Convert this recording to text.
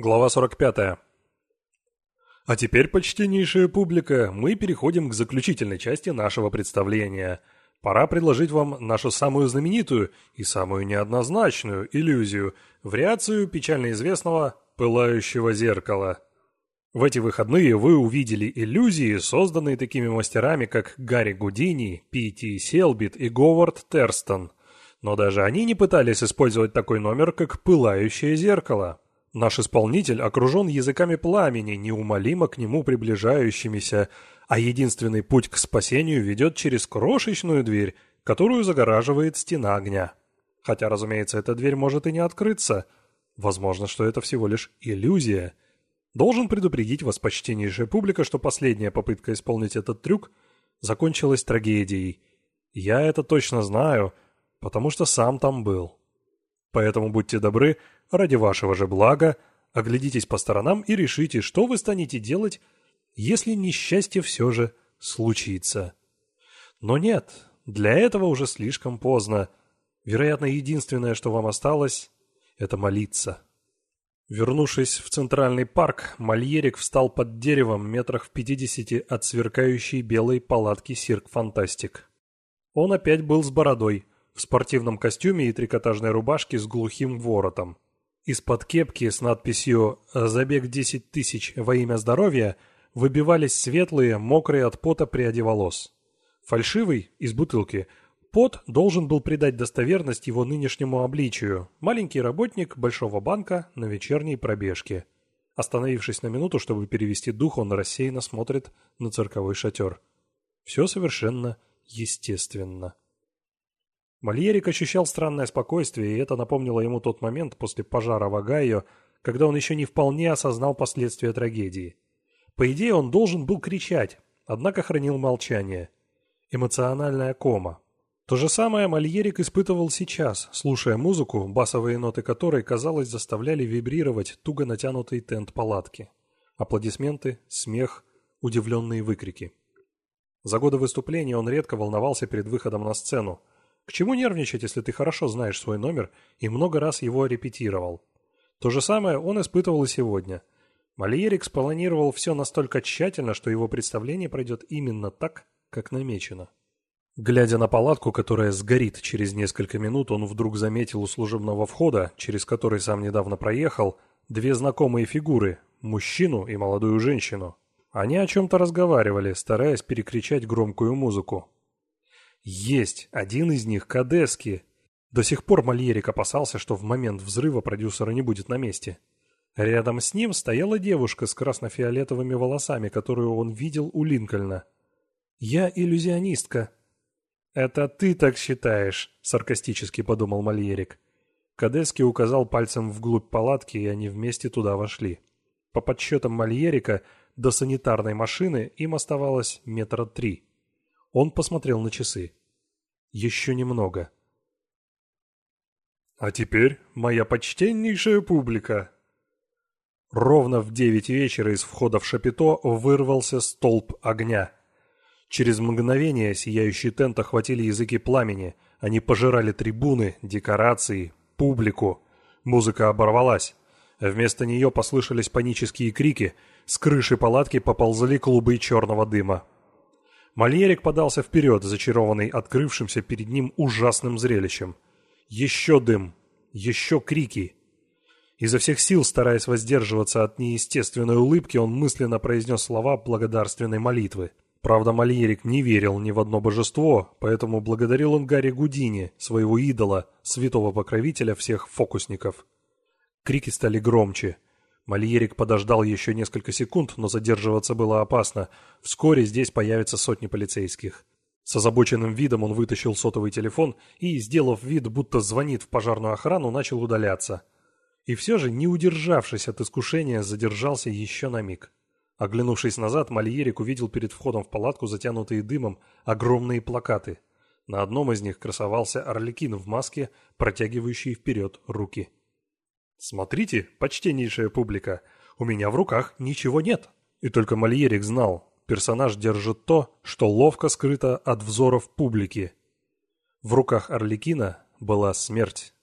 Глава 45. А теперь, почтеннейшая публика, мы переходим к заключительной части нашего представления. Пора предложить вам нашу самую знаменитую и самую неоднозначную иллюзию, вариацию печально известного «пылающего зеркала». В эти выходные вы увидели иллюзии, созданные такими мастерами, как Гарри Гудини, Пити Селбит и Говард Терстон. Но даже они не пытались использовать такой номер, как «пылающее зеркало». Наш исполнитель окружен языками пламени, неумолимо к нему приближающимися, а единственный путь к спасению ведет через крошечную дверь, которую загораживает стена огня. Хотя, разумеется, эта дверь может и не открыться. Возможно, что это всего лишь иллюзия. Должен предупредить вас, почтеннейшая публика, что последняя попытка исполнить этот трюк закончилась трагедией. Я это точно знаю, потому что сам там был. Поэтому будьте добры, ради вашего же блага, оглядитесь по сторонам и решите, что вы станете делать, если несчастье все же случится. Но нет, для этого уже слишком поздно. Вероятно, единственное, что вам осталось, это молиться. Вернувшись в Центральный парк, Мальерик встал под деревом метрах в пятидесяти от сверкающей белой палатки «Сирк Фантастик». Он опять был с бородой – в спортивном костюме и трикотажной рубашке с глухим воротом. Из-под кепки с надписью «Забег 10 тысяч во имя здоровья» выбивались светлые, мокрые от пота пряди волос. Фальшивый, из бутылки, пот должен был придать достоверность его нынешнему обличию. Маленький работник большого банка на вечерней пробежке. Остановившись на минуту, чтобы перевести дух, он рассеянно смотрит на цирковой шатер. Все совершенно естественно. Мальерик ощущал странное спокойствие, и это напомнило ему тот момент после пожара в Огайо, когда он еще не вполне осознал последствия трагедии. По идее, он должен был кричать, однако хранил молчание. Эмоциональная кома. То же самое Мальерик испытывал сейчас, слушая музыку, басовые ноты которой, казалось, заставляли вибрировать туго натянутый тент палатки. Аплодисменты, смех, удивленные выкрики. За годы выступления он редко волновался перед выходом на сцену, к чему нервничать, если ты хорошо знаешь свой номер и много раз его репетировал? То же самое он испытывал и сегодня. Мальерик спланировал все настолько тщательно, что его представление пройдет именно так, как намечено. Глядя на палатку, которая сгорит через несколько минут, он вдруг заметил у служебного входа, через который сам недавно проехал, две знакомые фигуры – мужчину и молодую женщину. Они о чем-то разговаривали, стараясь перекричать громкую музыку. Есть, один из них Кадески. До сих пор Мальерик опасался, что в момент взрыва продюсера не будет на месте. Рядом с ним стояла девушка с красно-фиолетовыми волосами, которую он видел у Линкольна. «Я иллюзионистка». «Это ты так считаешь», — саркастически подумал Мальерик. Кадески указал пальцем вглубь палатки, и они вместе туда вошли. По подсчетам Мальерика, до санитарной машины им оставалось метра три. Он посмотрел на часы. Еще немного. А теперь, моя почтеннейшая публика. Ровно в девять вечера из входа в Шапито вырвался столб огня. Через мгновение сияющий тент охватили языки пламени. Они пожирали трибуны, декорации, публику. Музыка оборвалась. Вместо нее послышались панические крики. С крыши палатки поползли клубы черного дыма. Мальерик подался вперед, зачарованный открывшимся перед ним ужасным зрелищем. Еще дым, еще крики. Изо всех сил, стараясь воздерживаться от неестественной улыбки, он мысленно произнес слова благодарственной молитвы. Правда, Мальерик не верил ни в одно божество, поэтому благодарил он Гарри Гудини, своего идола, святого покровителя всех фокусников. Крики стали громче – Мальерик подождал еще несколько секунд, но задерживаться было опасно. Вскоре здесь появятся сотни полицейских. С озабоченным видом он вытащил сотовый телефон и, сделав вид, будто звонит в пожарную охрану, начал удаляться. И все же, не удержавшись от искушения, задержался еще на миг. Оглянувшись назад, Мальерик увидел перед входом в палатку, затянутые дымом, огромные плакаты. На одном из них красовался Орликин в маске, протягивающий вперед руки. «Смотрите, почтеннейшая публика, у меня в руках ничего нет». И только Мольерик знал, персонаж держит то, что ловко скрыто от взоров публики. В руках Орликина была смерть.